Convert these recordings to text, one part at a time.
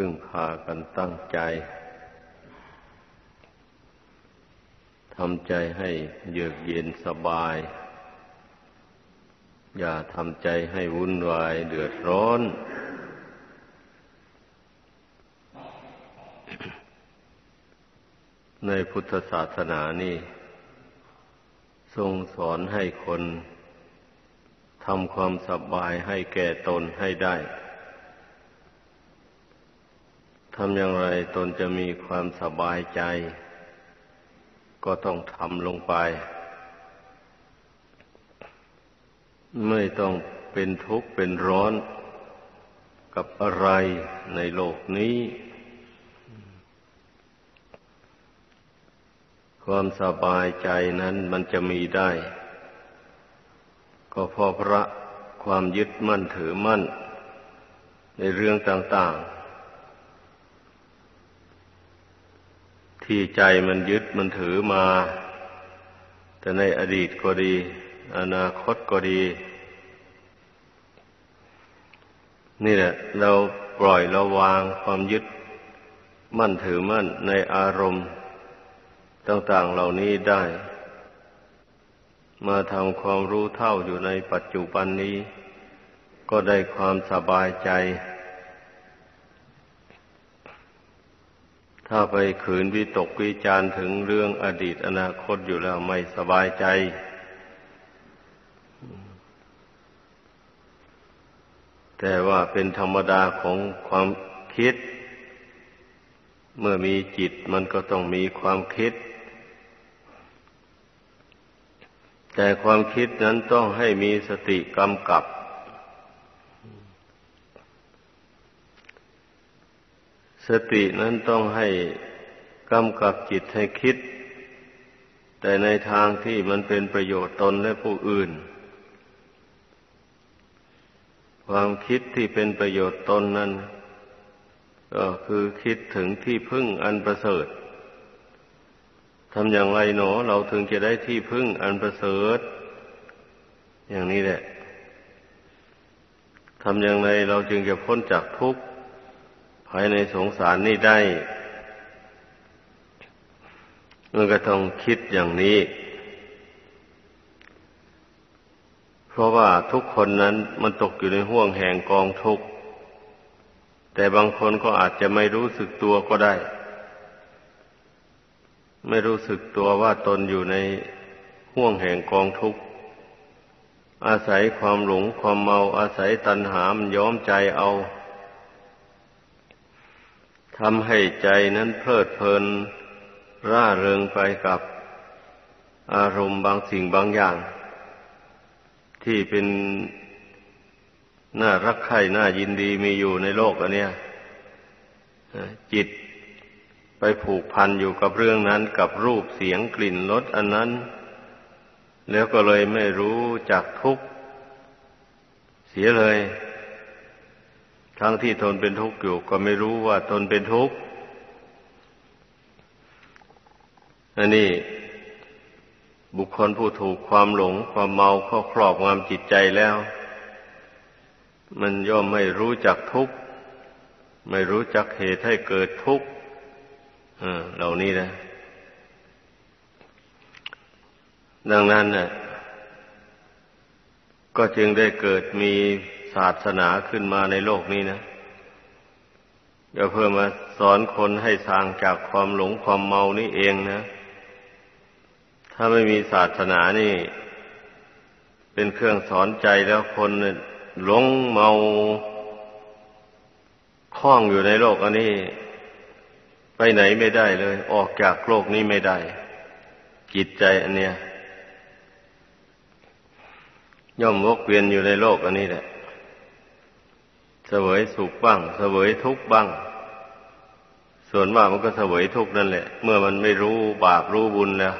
พึ่งพากันตั้งใจทำใจให้เยือกเย็นสบาย อย่าทำใจให้วุ่นวายเดือดร้อน ในพุทธศาสนานี่ทรงสอนให้คนทำความสบายให้แก่ตนให้ได้ ทำอย่างไรตนจะมีความสบายใจ ก็ต้องทำลงไป ไม่ต้องเป็นทุกข์เป็นร้อนกับอะไรในโลกนี้ ความสบายใจนั้นมันจะมีได้ ก็เพราะพระความยึดมั่นถือมั่น ในเรื่องต่างๆ ที่ใจมันยึดมันถือมา แต่ในอดีตก็ดี อนาคตก็ดี นี่แหละ เราปล่อยเราวางความยึดมั่นถือมั่นในอารมณ์ ต่างๆเหล่านี้ได้ มาทำความรู้เท่าอยู่ในปัจจุบันนี้ ก็ได้ความสบายใจ ถ้าไปขืนวิตกวิจารถึงเรื่องอดีตอนาคตอยู่แล้วไม่สบายใจ แต่ว่าเป็นธรรมดาของความคิด เมื่อมีจิตมันก็ต้องมีความคิด แต่ความคิดนั้นต้องให้มีสติกำกับ สตินั้นต้องให้กำกับจิตให้คิด แต่ในทางที่มันเป็นประโยชน์ตนและผู้อื่น ความคิดที่เป็นประโยชน์ตนนั้น ก็คือคิดถึงที่พึ่งอันประเสริฐทำอย่างไรหนอ เราถึงจะได้ที่พึ่งอันประเสริฐ อย่างนี้แหละทำอย่างไรเราจึงจะพ้นจากทุกข์ายในสงสารนี่ได้ มันก็ต้องคิดอย่างนี้ เพราะว่าทุกคนนั้นมันตกอยู่ในห่วงแห่งกองทุกข์ แต่บางคนก็อาจจะไม่รู้สึกตัวก็ได้ ไม่รู้สึกตัวว่าตนอยู่ในห่วงแห่งกองทุกข์อาศัยความหลงความเมาอาศัยตัณหามันย้อมใจเอา ทำให้ใจนั้นเพลิดเพลิน ร่าเริงไปกับอารมณ์บางสิ่งบางอย่าง ที่เป็นน่ารักใคร่น่ายินดีมีอยู่ในโลกอันเนี้ยจิตไปผูกพันอยู่กับเรื่องนั้นกับรูปเสียงกลิ่นรสอันนั้น แล้วก็เลยไม่รู้จักทุกข์เสียเลย ทั้งที่ทนเป็นทุกข์อยู่ก็ไม่รู้ว่าตนเป็นทุกข์อันนี้บุคคลผู้ถูกความหลงความเมาเข้าครอบงำจิตใจแล้ว มันย่อมไม่รู้จักทุกข์ไม่รู้จักเหตุให้เกิดทุกข์เหล่านี้นะ ดังนั้นน่ะก็จึงได้เกิดมี ศาสนาขึ้นมาในโลกนี้นะอย่าเพื่อมาสอนคนให้สางจากความหลงความเมานี่เองนะ ถ้าไม่มีศาสนานี่ เป็นเครื่องสอนใจแล้วคนหลงเมาคล้องอยู่ในโลกอันนี้ ไปไหนไม่ได้เลย ออกจากโลกนี้ไม่ได้ จิตใจอันเนี้ยย่อมวกเวียนอยู่ในโลกอันนี้แหละ เสวยสุขบ้าง เสวยทุกข์บ้าง ส่วนมากมันก็เสวยทุกข์นั่นแหละ เมื่อมันไม่รู้บาปรู้บุญแล้ว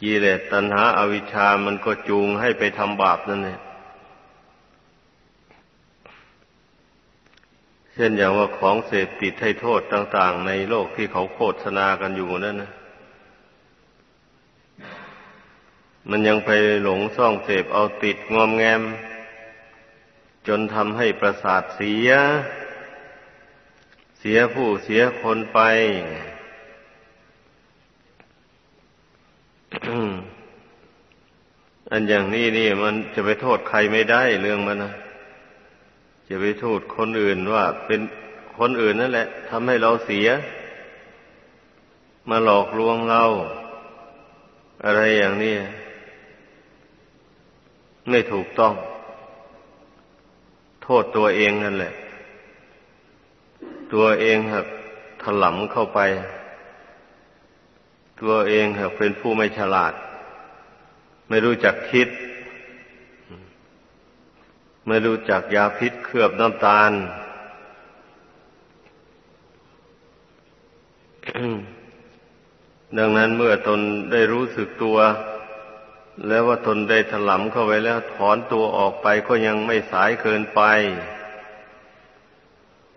กิเลสตัณหาอาวิชชามันก็จูงให้ไปทำบาปนั่นแหละเช่นอย่างว่าของเสพติดให้โทษต่าง ๆ ในโลกที่เขาโฆษณากันอยู่นั่นนะมันยังไปหลงซ่องเสพเอาติดงอมแงม จนทำให้ประสาทเสีย เสียผู้เสียคนไป อันอย่างนี้นี่มันจะไปโทษใครไม่ได้เรื่องมันนะจะไปโทษคนอื่นว่า เป็นคนอื่นนั่นแหละทำให้เราเสีย มาหลอกลวงเรา อะไรอย่างนี้ไม่ถูกต้อง โทษตัวเองนั่นแหละ ตัวเองหักถลำเข้าไป ตัวเองหักเป็นผู้ไม่ฉลาด ไม่รู้จักคิด ไม่รู้จักยาพิษเคลือบน้ำตาลดังนั้นเมื่อตนได้รู้สึกตัว แล้วว่าตนได้ถลำเข้าไปแล้วถอนตัวออกไปก็ยังไม่สายเกินไป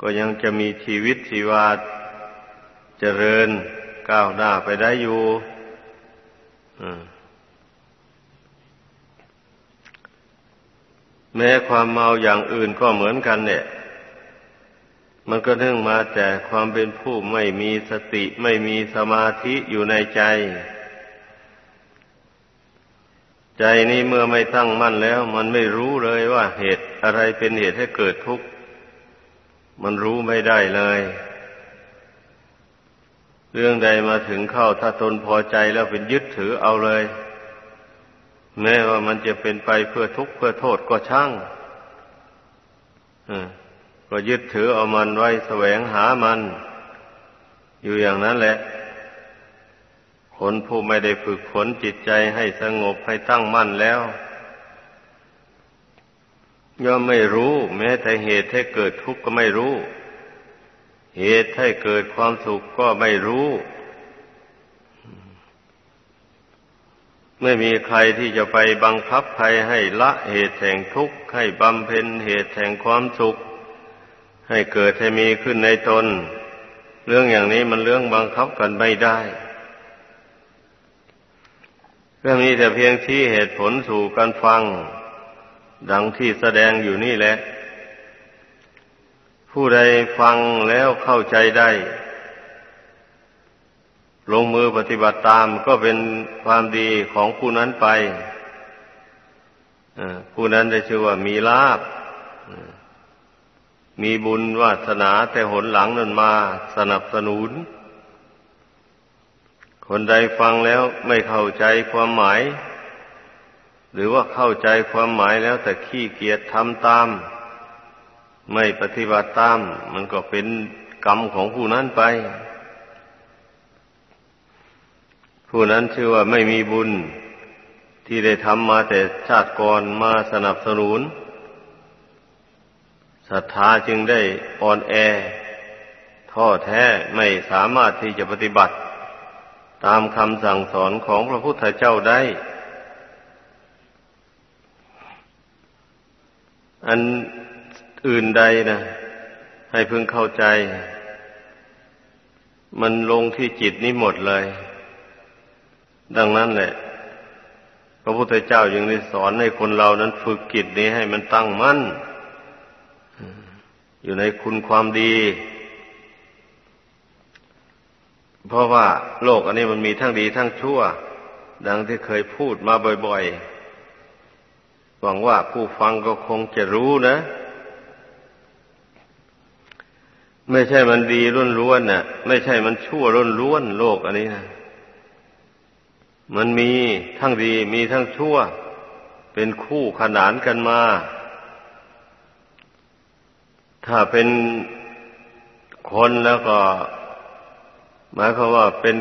ก็ยังจะมีชีวิตชีวาเจริญก้าวหน้าไปได้อยู่แม้ความเมาอย่างอื่นก็เหมือนกันเนี่ย มันก็เนื่องมาแต่ความเป็นผู้ไม่มีสติไม่มีสมาธิอยู่ในใจใใจนี้เมื่อไม่ตั้งมั่นแล้ว มันไม่รู้เลยว่าเหตุอะไรเป็นเหตุให้เกิดทุกข์ มันรู้ไม่ได้เลย เรื่องใดมาถึงเข้าถ้าตนพอใจแล้วเป็นยึดถือเอาเลย แม้ว่ามันจะเป็นไปเพื่อทุกข์เพื่อโทษก็ช่างก็ยึดถือเอามันไว้แสวงหามัน อยู่อย่างนั้นแหละ คนผู้ไม่ได้ฝึกฝนจิตใจให้สงบให้ตั้งมั่นแล้วย่อมไม่รู้ แม้แต่เหตุให้เกิดทุกข์ก็ไม่รู้ เหตุให้เกิดความสุขก็ไม่รู้ ไม่มีใครที่จะไปบังคับใครให้ละเหตุแห่งทุกข์ ให้บำเพ็ญเหตุแห่งความสุข ให้เกิดให้มีขึ้นในตน เรื่องอย่างนี้มันเรื่องบังคับกันไม่ได้ เรื่องนี้แต่เพียงที่เหตุผลสู่การฟัง ดังที่แสดงอยู่นี่แหละ ผู้ใดฟังแล้วเข้าใจได้ ลงมือปฏิบัติตามก็เป็นความดีของผู้นั้นไปผู้นั้นได้ชื่อว่ามีลาภมีบุญวาสนาแต่หนหลังนั้นมาสนับสนุน คนใดฟังแล้วไม่เข้าใจความหมาย หรือว่าเข้าใจความหมายแล้วแต่ขี้เกียจทำตาม ไม่ปฏิบัติตาม มันก็เป็นกรรมของผู้นั้นไป ผู้นั้นชื่อว่าไม่มีบุญที่ได้ทำมาแต่ชาติก่อนมาสนับสนุนศรัทธาจึงได้อ่อนแอ ท้อแท้ไม่สามารถที่จะปฏิบัติ ตามคำสั่งสอนของพระพุทธเจ้าได้ อันอื่นใดนะให้พึงเข้าใจ มันลงที่จิตนี้หมดเลย ดังนั้นแหละ พระพุทธเจ้ายังได้สอนให้คนเรานั้นฝึกจิตนี้ให้มันตั้งมั่น อยู่ในคุณความดี เพราะว่าโลกอันนี้มันมีทั้งดีทั้งชั่ว ดังที่เคยพูดมาบ่อยๆ หวังว่าผู้ฟังก็คงจะรู้นะ ไม่ใช่มันดีล้นล้วนน่ะ ไม่ใช่มันชั่วล้นล้วนโลกอันนี้นะ มันมีทั้งดีมีทั้งชั่ว เป็นคู่ขนานกันมา ถ้าเป็นคนแล้วก็ หมายความว่าเป็น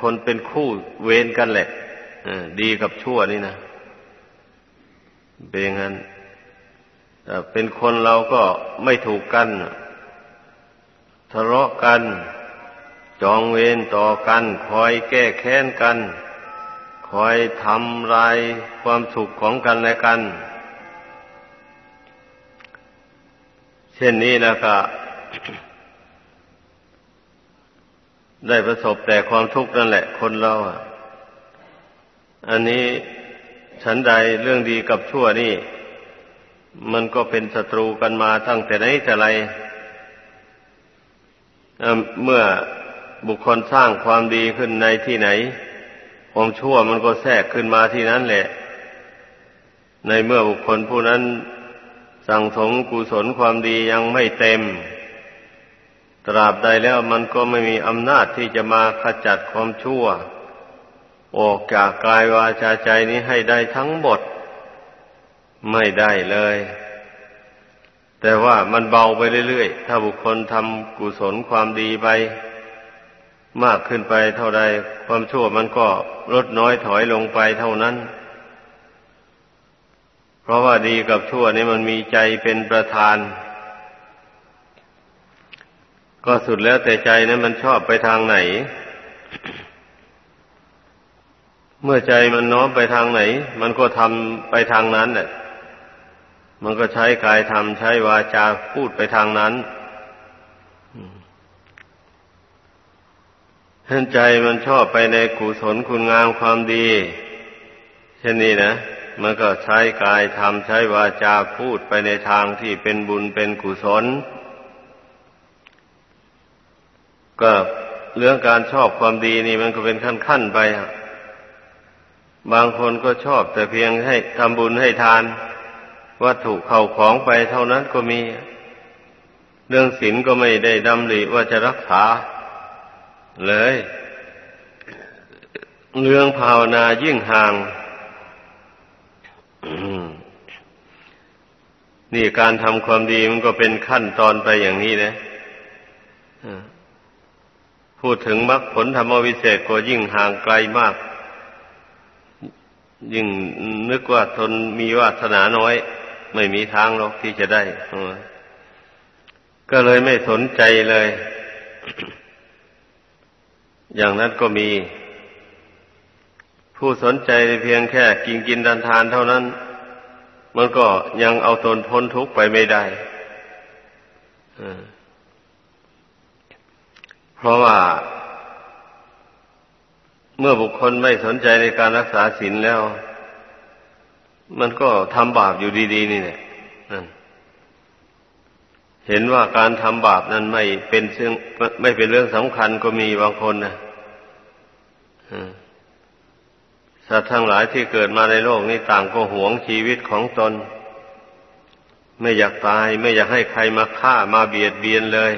คนเป็นคู่เวรกันแหละดีกับชั่วนี่นะเป็นงั้นเป็นคนเราก็ไม่ถูกกันทะเลาะกัน จองเวรต่อกัน คอยแก้แค้นกัน คอยทำลายความสุขของกันและกัน เช่นนี้แล้วก็ ได้ประสบแต่ความทุกข์นั่นแหละ คนเราอะ อันนี้ฉันใดเรื่องดีกับชั่วนี่ มันก็เป็นศัตรูกันมาตั้งแต่ไหนแต่ไรเมื่อบุคคลสร้างความดีขึ้นในที่ไหน ความชั่วมันก็แทรกขึ้นมาที่นั้นแหละ ในเมื่อบุคคลผู้นั้นสั่งสมกุศลความดียังไม่เต็ม ตราบใดแล้วมันก็ไม่มีอำนาจที่จะมาขจัดความชั่ว ออกจากกายวาจาใจนี้ให้ได้ทั้งหมด ไม่ได้เลย แต่ว่ามันเบาไปเรื่อยๆ ถ้าบุคคลทำกุศลความดีไป มากขึ้นไปเท่าใดความชั่วมันก็ลดน้อยถอยลงไปเท่านั้น เพราะว่าดีกับชั่วนี่มันมีใจเป็นประธาน ก็สุดแล้วแต่ใจนั้นมันชอบไปทางไหน เมื่อใจมันน้อมไปทางไหน มันก็ทำไปทางนั้นแหละมันก็ใช้กายทำใช้วาจาพูดไปทางนั้นเห็นใจมันชอบไปในกุศลคุณงามความดี เช่นนี้นะ มันก็ใช้กายทำใช้วาจาพูดไปในทางที่เป็นบุญเป็นกุศล ก็เรื่องการชอบความดีนี่มันก็เป็นขั้นขั้นไปบางคนก็ชอบแต่เพียงให้ทำบุญให้ทาน วัตถุเข้าของไปเท่านั้นก็มี เรื่องศีลก็ไม่ได้ดำริว่าจะรักษา เลย เรื่องภาวนายิ่งห่างนี่การทำความดีมันก็เป็นขั้นตอนไปอย่างนี้นะ พูดถึงมรรคผลธรรมวิเศษก็ยิ่งห่างไกลมาก ยิ่งนึกว่าทนมีวาสนาน้อย ไม่มีทางหรอกที่จะได้ก็เลยไม่สนใจเลย อย่างนั้นก็มี ผู้สนใจเพียงแค่กินกินดันทานเท่านั้น มันก็ยังเอาตนพ้นทุกข์ไปไม่ได้ เพราะว่าเมื่อบุคคลไม่สนใจในการรักษาศีลแล้ว มันก็ทำบาปอยู่ดี ๆ นี่แหละเห็นว่าการทำบาปนั้นไม่เป็นเรื่องไม่เป็นเรื่องสำคัญก็มีบางคนนะสัตว์ทั้งหลายที่เกิดมาในโลกนี้ต่างก็หวงชีวิตของตน ไม่อยากตายไม่อยากให้ใครมาฆ่ามาเบียดเบียนเลย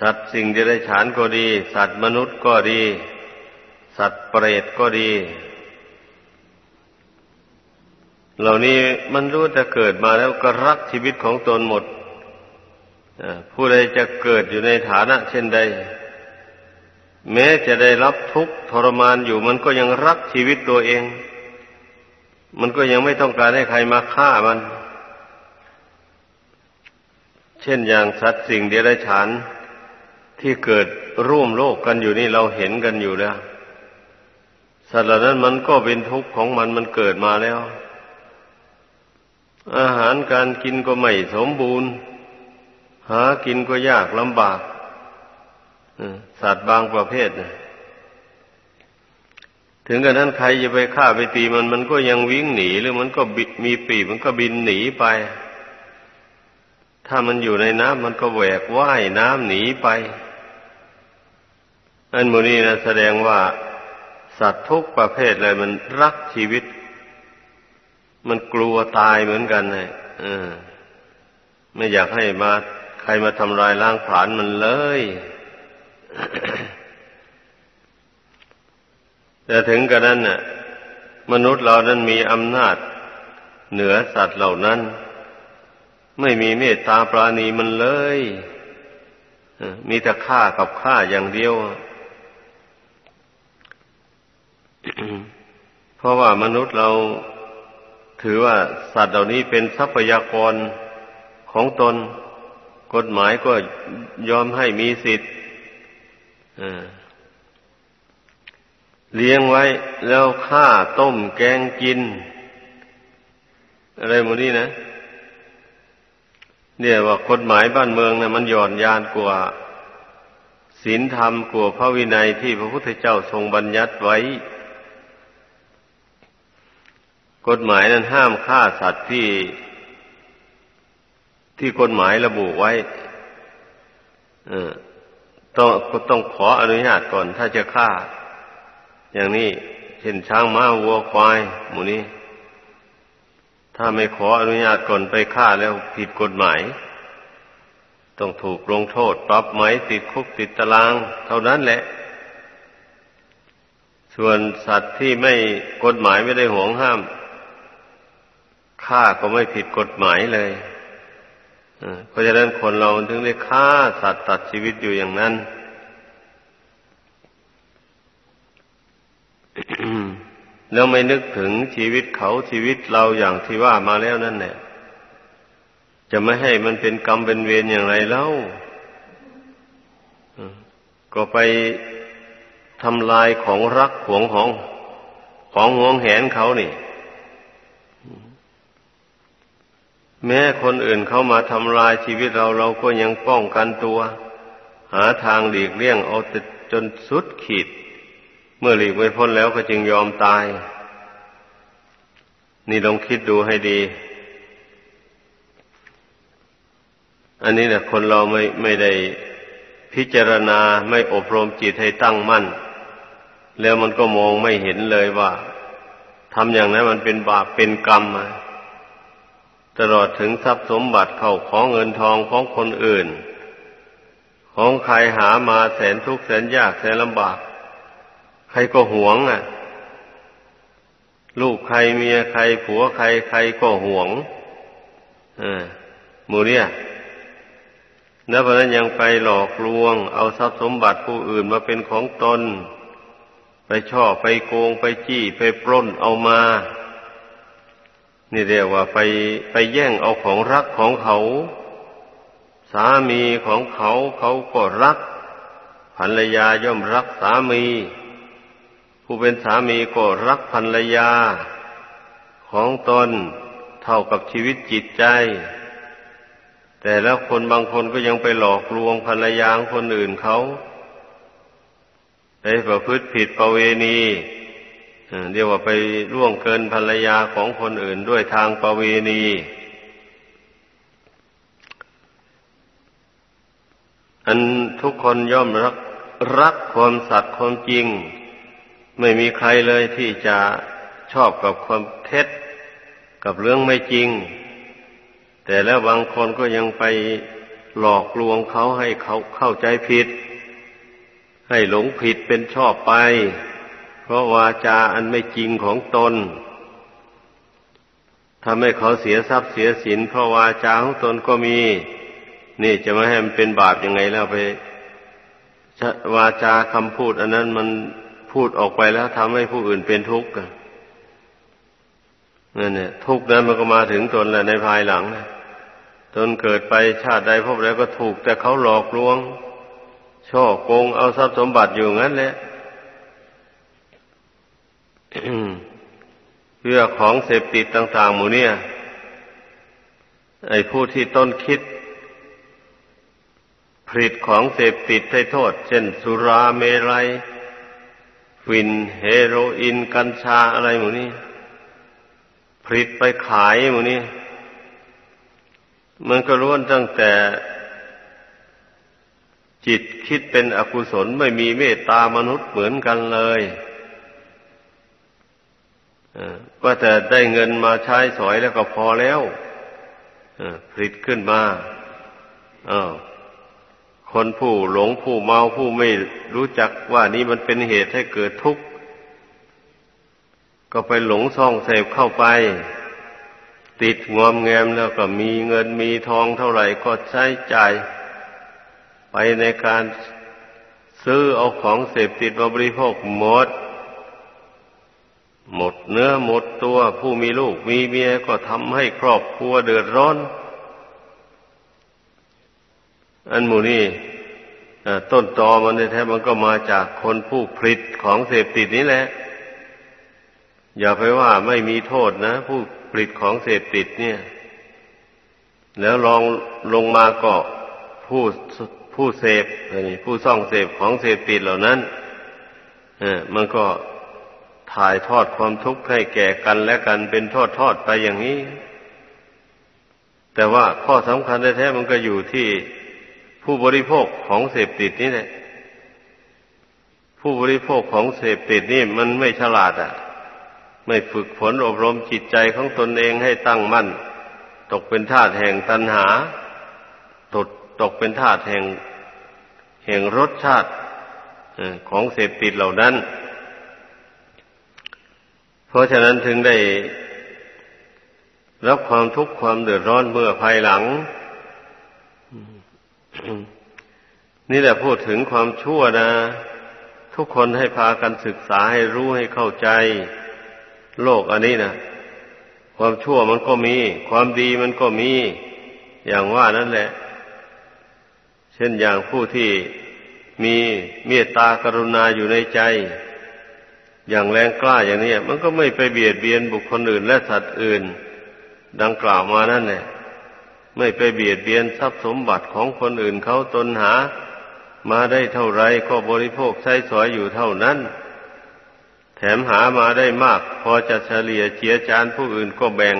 สัตว์สิ่งที่ได้ฉานก็ดี สัตว์มนุษย์ก็ดี สัตว์เปรตก็ดี เหล่านี้มันรู้แต่เกิดมาแล้วก็รักชีวิตของตนหมดผู้ใดจะเกิดอยู่ในฐานะ เช่นใด แม้จะได้รับทุกข์ทรมานอยู่มันก็ยังรักชีวิตตัวเอง มันก็ยังไม่ต้องการให้ใครมาฆ่ามัน เช่นอย่างสัตว์สิ่งเดรัจฉาน ที่เกิดร่วมโลกกันอยู่นี่เราเห็นกันอยู่แล้วสัตว์เหล่านั้นมันก็เป็นทุกข์ของมันมันเกิดมาแล้ว อาหารการกินก็ไม่สมบูรณ์ หากินก็ยากลำบากสัตว์บางประเภทนะถึงกระนั้นใครจะไปฆ่าไปตีมันมันก็ยังวิ่งหนีหรือมันก็มีปีมันก็บินหนีไป ถ้ามันอยู่ในน้ำมันก็แหวกว่ายน้ำหนีไป อันมูนี้นะแสดงว่าสัตว์ทุกประเภทเลยมันรักชีวิต มันกลัวตายเหมือนกันเลยไม่อยากให้มาใครมาทำลายล้างผลาญมันเลย แต่ถึงกระนั้นน่ะ มนุษย์เรานั้นมีอำนาจ เหนือสัตว์เหล่านั้น ไม่มีเมตตาปราณีมันเลย มีแต่ฆ่ากับฆ่าอย่างเดียว เพราะว่ามนุษย์เราถือว่าสัตว์เหล่านี้เป็นทรัพยากรของตน กฎหมายก็ยอมให้มีสิทธิ์เลี้ยงไว้แล้วฆ่าต้มแกงกิน อะไรหมดนี่นะ เนี่ยว่ากฎหมายบ้านเมืองนะมันหย่อนยานกว่าศีลธรรมกว่าพระวินัยที่พระพุทธเจ้าทรงบัญญัติไว้ กฎหมายนั้นห้ามฆ่าสัตว์ที่ที่กฎหมายระบุไว้เออต้องต้องขออนุญาตก่อนถ้าจะฆ่า อย่างนี้เช่นช้างม้าวัวควาย หมูนี้ ถ้าไม่ขออนุญาตก่อนไปฆ่าแล้วผิดกฎหมาย ต้องถูกลงโทษปรับไหมติดคุกติดตาราง เท่านั้นแหละ ส่วนสัตว์ที่ไม่กฎหมายไม่ได้ห่วงห้าม ฆ่าก็ไม่ผิดกฎหมายเลยเพราะฉะนั้นคนเราถึงได้ฆ่าสัตว์ตัดชีวิตอยู่อย่างนั้น แล้วไม่นึกถึงชีวิตเขาชีวิตเราอย่างที่ว่ามาแล้วนั่นแหละจะไม่ให้มันเป็นกรรมเป็นเวรอย่างไรเล่าก็ไปทำลายของรักหวงของของหวงแหนเขานี่ แม้คนอื่นเข้ามาทำลายชีวิตเราเราก็ยังป้องกันตัว หาทางหลีกเลี่ยงเอาจนสุดขีด เมื่อหลีกไม่พ้นแล้วก็จึงยอมตาย นี่ลองคิดดูให้ดี อันนี้เนี่ยคนเราไม่ไม่ได้พิจารณาไม่อบรมจิตให้ตั้งมั่น แล้วมันก็มองไม่เห็นเลยว่าทำอย่างนั้นมันเป็นบาปเป็นกรรมมา ตลอดถึงทรัพย์สมบัติเข้าของเงินทองของคนอื่น ของใครหามาแสนทุกข์แสนยากแสนลำบาก ใครก็หวงอะ ลูกใครเมียใครผัวใครใครก็หวงอ่ามูเนี่ยแล้วเพราะนั้นยังไปหลอกลวง เอาทรัพย์สมบัติผู้อื่นมาเป็นของตน ไปช่อไปโกงไปจี้ไปปล้นเอามา นี่เรียกว่าไปไปแย่งเอาของรักของเขา สามีของเขาเขาก็รักภรรยาย่อมรักสามี ผู้เป็นสามีก็รักภรรยา ของตนเท่ากับชีวิตจิตใจ แต่แล้วคนบางคนก็ยังไปหลอกลวงภรรยาคนอื่นเขาไปประพฤติผิดประเวณี เรียกว่าไปล่วงเกินภรรยาของคนอื่นด้วยทางประเวณี อันทุกคนย่อมรักรักความสัตย์ความจริง ไม่มีใครเลยที่จะชอบกับความเท็จกับเรื่องไม่จริง แต่แล้วบางคนก็ยังไปหลอกลวงเขาให้เขาเข้าใจผิด ให้หลงผิดเป็นชอบไป เพราะวาจาอันไม่จริงของตนทำให้เขาเสียทรัพย์เสียสินเพราะวาจาของตนก็มี นี่จะไม่ให้มันเป็นบาปยังไงแล้วไปวาจาคำพูด อันนั้นมันพูดออกไปแล้วทำให้ผู้อื่นเป็นทุกข์นั่นเนี่ย ทุกข์นั้นมันก็มาถึงตนแหละในภายหลังนะตนเกิดไปชาติใดพบแล้วก็ถูก แต่เขาหลอกลวง ช่อโกงเอาทรัพย์สมบัติอยู่งั้นแหละ เพื่อของเสพติดต่างๆหมู่เนี่ย ไอ้ผู้ที่ต้นคิด ผลิตของเสพติดให้โทษ เช่น สุราเมรัยฟินเฮโรอีนกัญชาอะไรหมู่นี้ผลิตไปขายหมู่นี้มันก็ล้วนตั้งแต่ จิตคิดเป็นอกุศลไม่มีเมตตามนุษย์เหมือนกันเลย ว่าแต่ได้เงินมาใช้สอยแล้วก็พอแล้วผลิตขึ้นมาอาคนผู้หลงผู้เมาผู้ไม่รู้จักว่านี้มันเป็นเหตุให้เกิดทุกข์ ก็ไปหลงซ่องเสพเข้าไป ติดงอมแงมแล้วก็มีเงินมีทองเท่าไหร่ก็ใช้จ่าย ไปในการซื้อเอาของเสพติดมาบริโภคหมด หมดเนื้อหมดตัวผู้มีลูกมีเมียก็ทำให้ครอบครัวเดือดร้อน อันมูนี่ต้นตอมันแท้มันก็มาจากคนผู้ผลิตของเสพติดนี้แหละ อย่าไปว่าไม่มีโทษนะ ผู้ผลิตของเสพติดเนี่ย แล้วลองลงมาก็ผู้ผู้เสพผู้ซ่องเสพของเสพติดเหล่านั้นมันก็ ถ่ายทอดความทุกข์ให้แก่กันและกันเป็นทอดทอดไปอย่างนี้ แต่ว่าข้อสำคัญแท้ๆมันก็อยู่ที่ผู้บริโภคของเสพติดนี่แหละ ผู้บริโภคของเสพติดนี่มันไม่ฉลาดอะ ไม่ฝึกฝนอบรมจิตใจของตนเองให้ตั้งมั่น ตกเป็นทาสแห่งตัณหา ตกตกเป็นทาสแห่ง แห่งรสชาติของเสพติดเหล่านั้น เพราะฉะนั้นถึงได้รับความทุกข์ความเดือดร้อนเมื่อภายหลัง นี่แหละพูดถึงความชั่วนะ ทุกคนให้พากันศึกษาให้รู้ให้เข้าใจ โลกอันนี้นะความชั่วมันก็มี ความดีมันก็มี อย่างว่านั่นแหละ เช่นอย่างผู้ที่มีเมตตากรุณาอยู่ในใจ อย่างแรงกล้าอย่างนี้มันก็ไม่ไปเบียดเบียนบุคคลอื่นและสัตว์อื่น ดังกล่าวมานั่นแหละไม่ไปเบียดเบียนทรัพย์สมบัติของคนอื่นเขาตนหา มาได้เท่าไรก็บริโภคใช้สอยอยู่เท่านั้น แถมหามาได้มาก พอจะเฉลี่ยเจียจานผู้อื่นก็แบ่ง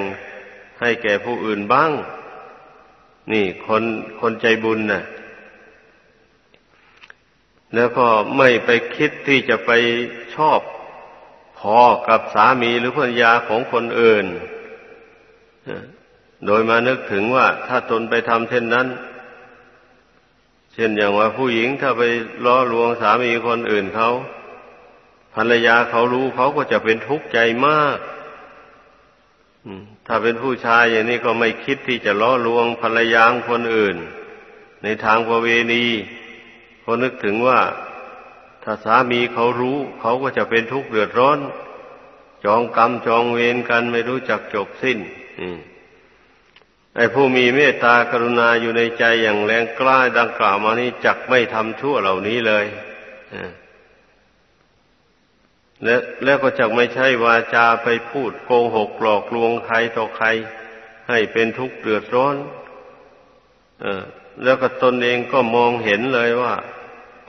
ให้แก่ผู้อื่นบ้าง นี่คนคนใจบุญนะ่ะแล้วก็ไม่ไปคิดที่จะไปชอบ พอกับสามีหรือภรรยาของคนอื่น โดยมานึกถึงว่าถ้าตนไปทำเช่นนั้น เช่นอย่างว่าผู้หญิงถ้าไปล้อลวงสามีคนอื่นเขาภรรยาเขารู้เขาก็จะเป็นทุกข์ใจมากถ้าเป็นผู้ชายอย่างนี้ก็ไม่คิดที่จะล้อลวงภรรยาคนอื่น ในทางประเวณีพอนึกถึงว่า ถ้าสามีเขารู้ เขาก็จะเป็นทุกข์เดือดร้อน จองกรรมจองเวรกันไม่รู้จักจบสิ้นไอ้ผู้มีเมตตากรุณาอยู่ในใจอย่างแรงกล้าดังกล่าวมานี้จักไม่ทำชั่วเหล่านี้เลยและแล้วก็จักไม่ใช่วาจาไปพูดโกหกหลอกลวงใครต่อใคร ให้เป็นทุกข์เดือดร้อนแล้วก็ตนเองก็มองเห็นเลยว่า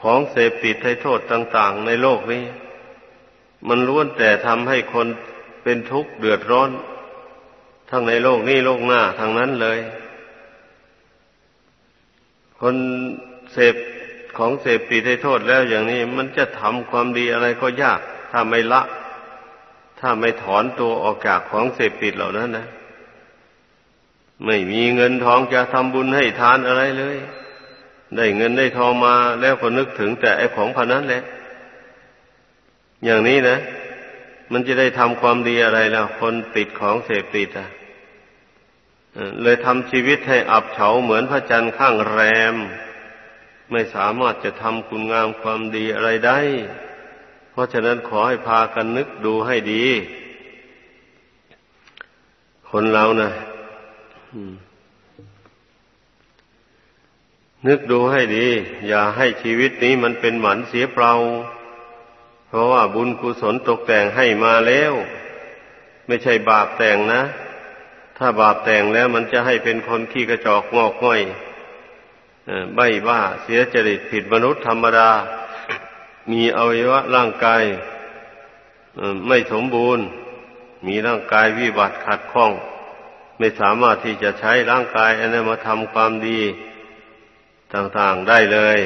ของเสพติดให้โทษต่างๆ ในโลกนี้ มันล้วนแต่ทำให้คนเป็นทุกข์เดือดร้อน ทั้งในโลกนี้โลกหน้าทางนั้นเลย คนเสพของเสพติดให้โทษแล้วอย่างนี้ มันจะทำความดีอะไรก็ยาก ถ้าไม่ละ ถ้าไม่ถอนตัวออกจากของเสพติดเหล่านั้นนะไม่มีเงินทองจะทำบุญให้ทานอะไรเลย ได้เงินได้ทองมาแล้วก็นึกถึงแต่ไอ้ของพันนั้นแหละ อย่างนี้นะ มันจะได้ทำความดีอะไรแล้วคนติดของเสพติดอะเลยทำชีวิตให้อับเฉาเหมือนพระจันทร์ข้างแรม ไม่สามารถจะทำคุณงามความดีอะไรได้ เพราะฉะนั้นขอให้พากันนึกดูให้ดี คนเรานะ่ะ นึกดูให้ดี อย่าให้ชีวิตนี้มันเป็นหมันเสียเปล่า เพราะว่าบุญกุศลตกแต่งให้มาแล้ว ไม่ใช่บาปแต่งนะ ถ้าบาปแต่งแล้วมันจะให้เป็นคนขี้กระจอกงอกง่อยใบบ้าเสียจริตผิดมนุษย์ธรรมดา มีอวัยวะร่างกายไม่สมบูรณ์ มีร่างกายวิบัติขัดข้อง ไม่สามารถที่จะใช้ร่างกายอันนี้นมาทำความดี ต่างๆได้เลย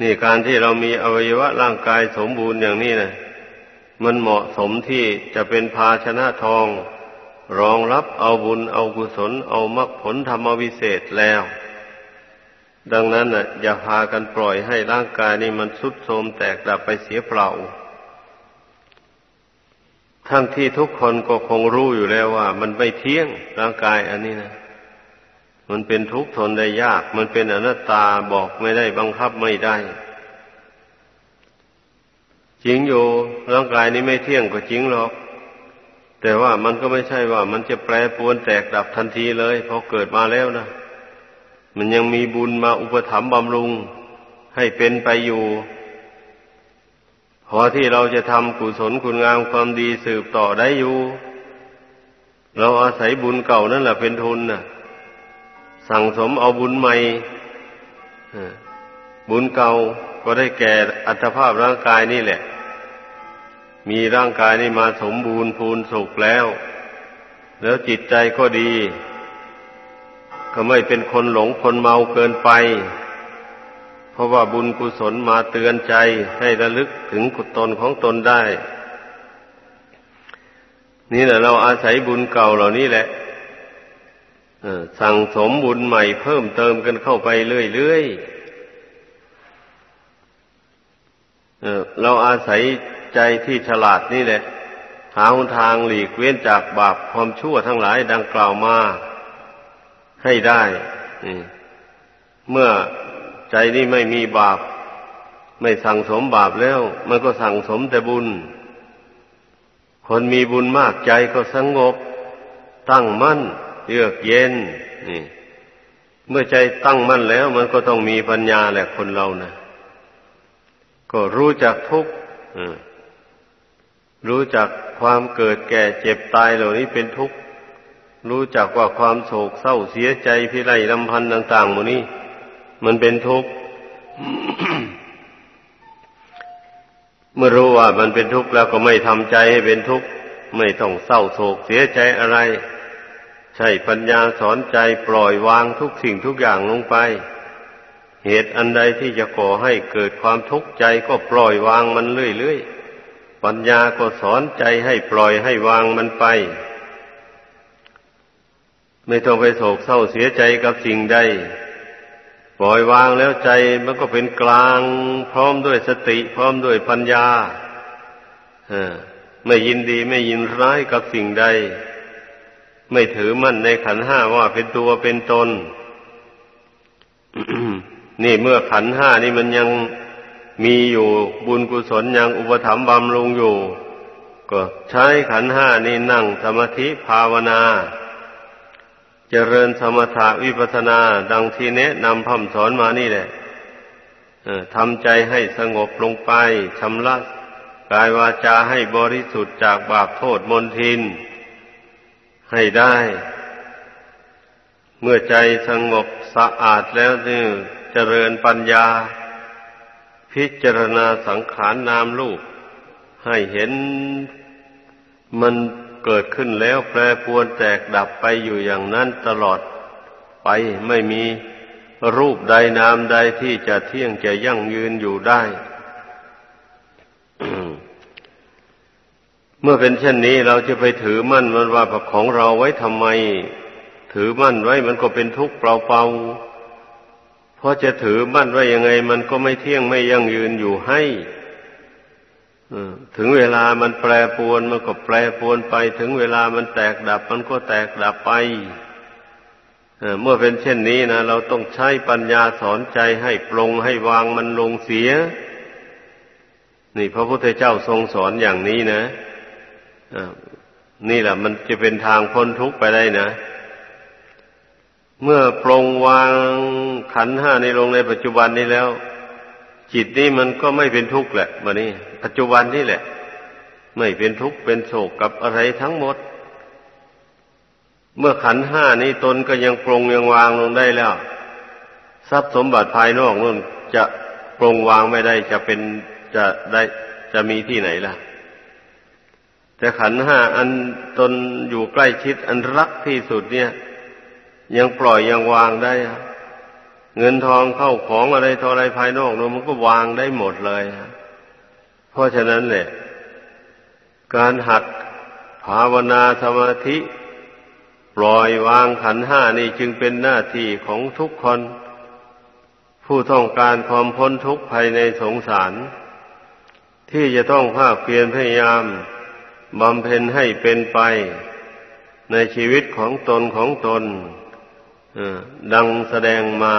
นี่การที่เรามีอวัยวะร่างกายสมบูรณ์อย่างนี้นะมันเหมาะสมที่จะเป็นภาชนะทอง รองรับเอาบุญเอากุศล เอามรรคผลธรรมวิเศษแล้ว ดังนั้นน่ะอย่าพากันปล่อยให้ร่างกายนี้มันสุดโทรมแตกดับไปเสียเปล่าทั้งที่ทุกคนก็คงรู้อยู่แล้วว่า มันไม่เที่ยงร่างกายอันนี้นะ มันเป็นทุกข์ทนได้ยาก มันเป็นอนัตตาบอกไม่ได้บังคับไม่ได้ จริงอยู่ร่างกายนี้ไม่เที่ยงก็จริงหรอก แต่ว่ามันก็ไม่ใช่ว่า มันจะแปรปรวนแตกดับทันทีเลยพอเกิดมาแล้วนะมันยังมีบุญมาอุปถัมภ์บำรุง ให้เป็นไปอยู่พอที่เราจะทำกุศลคุณงามความดีสืบต่อได้อยู่ เราอาศัยบุญเก่านั่นแหละเป็นทุนนะ่ะ สั่งสมเอาบุญใหม่บุญเก่าก็ได้แก่อัตภาพร่างกายนี่แหละ มีร่างกายนี่มาสมบูรณ์พูนสุขแล้ว แล้วจิตใจก็ดี ก็ไม่เป็นคนหลงคนเมาเกินไป เพราะว่าบุญกุศลมาเตือนใจให้ระลึกถึงกุตนของตนได้ นี่แหละเราอาศัยบุญเก่าเหล่านี้แหละ สั่งสมบุญใหม่เพิ่มเติมกันเข้าไปเรื่อยๆเราอาศัยใจที่ฉลาดนี่แหละ หาหนทางหลีกเว้นจากบาปความชั่วทั้งหลายดังกล่าวมาให้ได้เมื่อใจนี่ไม่มีบาป ไม่สั่งสมบาปแล้ว มันก็สั่งสมแต่บุญ คนมีบุญมากใจก็สงบ ตั้งมั่น เยือกเย็นนี่ เมื่อใจตั้งมั่นแล้ว มันก็ต้องมีปัญญาแหละคนเรานะก็รู้จักทุกข์รู้จักความเกิดแก่เจ็บตายเหล่านี้เป็นทุกข์รู้จักว่าความโศกเศร้าเสียใจพิไรลำพันธ์ต่างๆหมดนี้ มันเป็นทุกข์เมื่อรู้ว่ามันเป็นทุกข์แล้วก็ไม่ทำใจให้เป็นทุกข์ไม่ต้องเศร้าโศกเสียใจอะไร ใช่ปัญญาสอนใจปล่อยวางทุกสิ่งทุกอย่างลงไป เหตุอันใดที่จะก่อให้เกิดความทุกข์ใจก็ปล่อยวางมันเรื่อยๆ ปัญญาก็สอนใจให้ปล่อยให้วางมันไป ไม่ต้องไปโศกเศร้าเสียใจกับสิ่งใด ปล่อยวางแล้วใจมันก็เป็นกลาง พร้อมด้วยสติ พร้อมด้วยปัญญาไม่ยินดีไม่ยินร้ายกับสิ่งใด ไม่ถือมั่นในขันห้าว่าเป็นตัวเป็นตน นี่เมื่อขันห้านี่มันยังมีอยู่บุญกุศลยังอุปถัมภ์บำรุงอยู่ ก็ใช้ขันห้านี้นั่งสมาธิภาวนาเจริญสมถะวิปัสนา ดังที่แนะนำพร่ำสอนมานี่แหละทำใจให้สงบลงไปชำระกายวาจาให้บริสุทธิ์จากบาปโทษมนทิน ให้ได้ เมื่อใจสงบสะอาดแล้วนี่เจริญปัญญา พิจารณาสังขารนามรูปให้เห็นมันเกิดขึ้นแล้วแปรปวนแตกดับไปอยู่อย่างนั้นตลอดไปไม่มีรูปใดนามใดที่จะเที่ยงจะยั่งยืนอยู่ได้ เมื่อเป็นเช่นนี้เราจะไปถือมั่นมันว่าของเราไว้ทำไม ถือมั่นไว้มันก็เป็นทุกข์เปล่าๆ เพราะจะถือมั่นไว่ายังไง มันก็ไม่เที่ยงไม่ยั่งยืนอยู่ให้ถึงเวลามันแปรปวนมันก็แปรปวนไป ถึงเวลามันแตกดับ มันก็แตกดับไปเมื่อเป็นเช่นนี้นะเราต้องใช้ปัญญาสอนใจให้ปรงให้วางมันลงเสีย นี่พระพุทธเจ้าทรงสอนอย่างนี้นะ นี่แหละมันจะเป็นทางพ้นทุกข์ไปได้นะ เมื่อปรงวางขันห้าในลงในปัจจุบันนี้แล้ว จิตนี้มันก็ไม่เป็นทุกข์แหละมานี่ปัจจุบันนี่แหละ ไม่เป็นทุกข์เป็นโศกกับอะไรทั้งหมด เมื่อขันห้านี้ตนก็ยังปรงยังวางลงได้แล้ว ทรัพย์สมบัติภายนอกนั่นจะปรงวางไม่ได้จะเป็นจะได้จะมีที่ไหนล่ะ แต่ขันห้าอันตนอยู่ใกล้ชิดอันรักที่สุดเนี่ย ยังปล่อยยังวางได้เงินทองเข้าของอะไรทออะไรภายนอกนมันก็วางได้หมดเลยเพราะฉะนั้นเนี่ยการหัดภาวนาสมาธิปล่อยวางขันห้านี่จึงเป็นหน้าที่ของทุกคน ผู้ต้องการความพ้นทุกข์ภายในสงสาร ที่จะต้องภาคเพียรพยายาม บำเพ็ญให้เป็นไป ในชีวิตของตนของตนดังแสดงมา